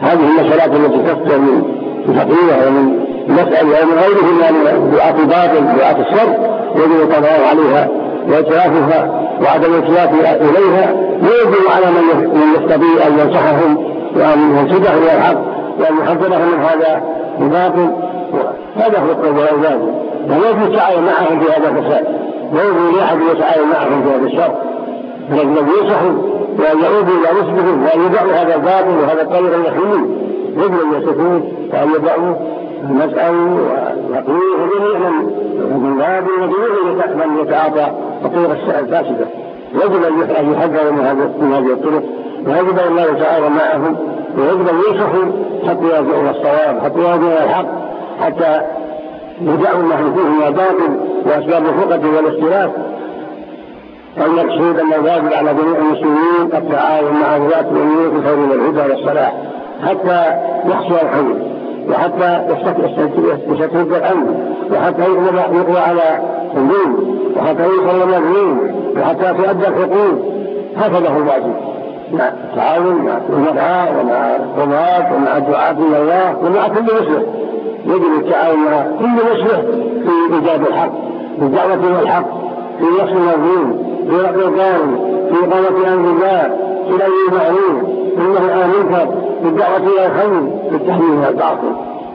هذه المسألات التي تفتح من فقيرة ومن مسألة ومن غيره من دعاة الباطل دعاة الشر يجب القضاء عليها وإتلافها وعدم الالتفات إليها. ويجب على من يستطيع أن ينصحهم وأن ينصحهم إلى الحق وأن يحذرهم من هذا الباطل. هذا هو القول والعباد ولا في التعاون معهم في هذا الفساد. يجوز لاحد يتعاون معهم في هذا الشر. فالذي ينصحوا وأن يعودوا إلى رشدهم وأن يدعوا هذا الباطل وهذا الطريق يجب أن يسكتون وأن يدعوا المسأل ويقولوا جميعا من باب وجميع من يتعاطى الطرق الفاسدة يجب أن يحذروا من هذه الطرق. ويجب أن لا يتعاون معهم ويجب أن ينصحوا حتى يرجعوا إلى الصواب حتى يرجعوا إلى الحق حتى يدعوا ما فيه من الباطل وأسباب الفقة والاختلاف والمقصود أن الواجب على جميع المسلمين التعاون مع ولاة الأمور في خير والهدى والصلاح حتى يحصل الحل وحتى يستتب الأمن وحتى يقضى على الدين وحتى يوصل المظلوم وحتى تؤدى الحقوق. هكذا هو الواجب. مع التعاون مع المرعى ومع القضاة ومع الدعاة إلى الله ومع كل مسلم. يجب التعاون مع كل مسلم في إيجاد الحق في الدعوة إلى الحق في نصر المظلوم في رفع الظالم في إقامة أمر الله المعروف في النهي عن المنكر في الدعوة إلى الخير في التحليل من الباطل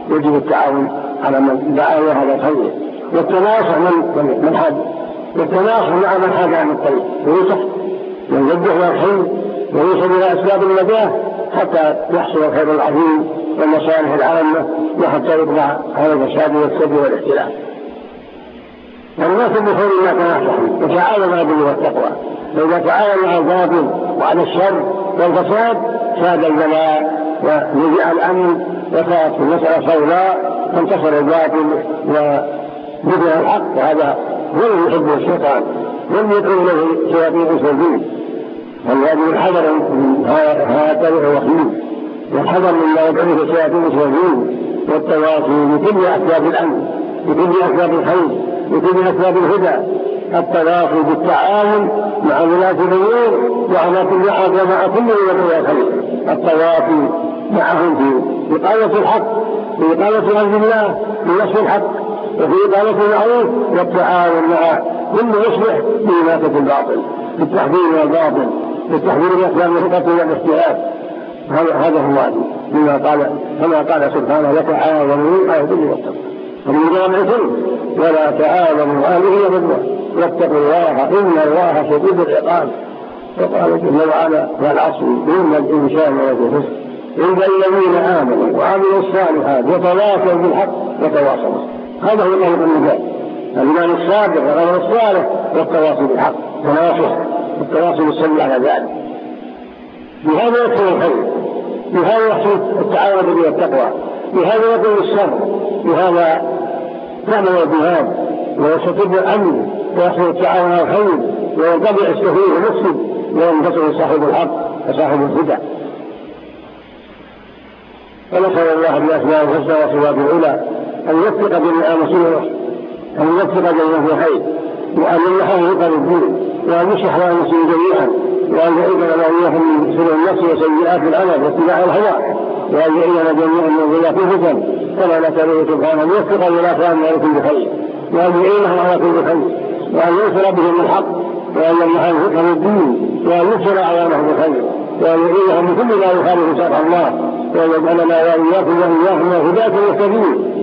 يجب التعاون على من دعا إلى هذا الخير. والتناصح من من حاد والتناصح مع من حاد عن الطريق وينصح ويوجه إلى الخير ويوصل إلى أسباب النجاة حتى يحصل الخير العظيم والمصالح العامة وحتى يقضى على الفساد والسد والاختلاف والناس بخير ما تناصحوا وتعاونوا على البر والتقوى. فإذا تعاونوا على الباطل وعلى الشر والفساد ساد البلاء ونزع الأمن وكانت المسألة سوداء فانتصر الباطل ونزع الحق. وهذا الذي يحبه الشيطان. لم يدعو له شياطين سلبيين فالواجب الحذر من الطريق الوخيم والحذر مما يدعوه شياطين سلبيين والتواصي بكل أسباب الأمن بكل أسباب الخير. بكل أسباب الهدى. التواصي بالتعاون مع ولاة الأمور وعلى كل أحد ومع كل ولاة الخير التواصي معهم في إقامة الحق في إقامة أمر الله في نصر الحق وفي إقامة المعروف والتعاون مع كل يصلح في إماتة الباطل. في التحذير من الباطل في التحذير من أسباب الفقة والاختلاف هذا هو الواجب كما قال كما قال سبحانه وتعاونوا على البر والتقوى جامع الكل ولا تعاونوا الاثم والعدوان واتقوا الله إن الله شديد العقاب. وقال جل وعلا والعصر ان الإنسان لفي الا الذين آمنوا وعملوا الصالحات وتواصوا بالحق وتواصوا هذا هو طريق النجاة. الإيمان الصادق والعمل الصالح والتواصي بالحق. تناصح والتواصي بالصبر على ذلك. بهذا يكون الخير. بهذا يحصل التعاون به والتقوى بهذا يكون الشر بهذا تعمل الجهاد ويستتب الأمن ويحصل التعاون على الخير وينقطع السفيه المفسد وينتصر صاحب الحق وصاحب الهدى. ونسأل الله بأسماء الحسنى وصفات العلى أن يوفق جميع مسلمه أن يوفق جميع في خير وأن يمنحه رزقا الدين وأن يصلح له المسلمين جميعا وأن يعيذنا وإياهم من سوء النفس وسيئات العمل واتباع الهوى. وأن جميعا من ضياف الفتن. كما نسأله سبحانه أن يوفق الولاة على كل خير. وأن يعينهم على كل خير. وأن ينصر بهم الحق. وأن يمنحهم فقه الدين. وأن ينصر أعوانهم بخير وأن يعينهم بكل ما يخالف شرع الله. وأن يجعلنا وإياكم وإياهم هداة المهتدين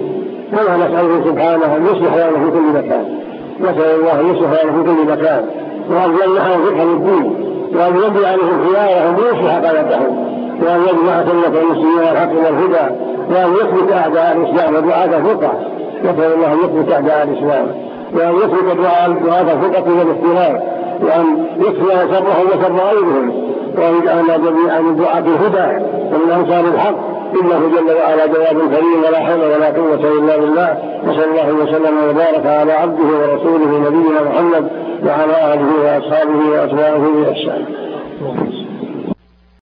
كما نسأله سبحانه أن يصلح لنا في كل مكان. نسأل الله أن يصلح لنا في كل مكان. وأن يمنحهم فقه الدين. وأن يبني عليهم خيارهم ويصلح قلبهم. وأن يجمع سنة المسلمين الحق والهدى وأن يثبت أعداء الإسلام ودعاة الفقه. نسأل الله أن يثبت أعداء الإسلام وأن يثبت دعاة الفقه والاختلاف وأن يكفي شرهم وشر غيرهم وأن يجعلنا جميعا من دعاة الهدى ومن أنصار الحق. إنه جل وعلا جواب كريم ولا حول ولا قوة إلا بالله. وصلى الله وسلم وبارك على عبده ورسوله نبينا محمد وعلى آله وأصحابه وأتباعه بإحسان.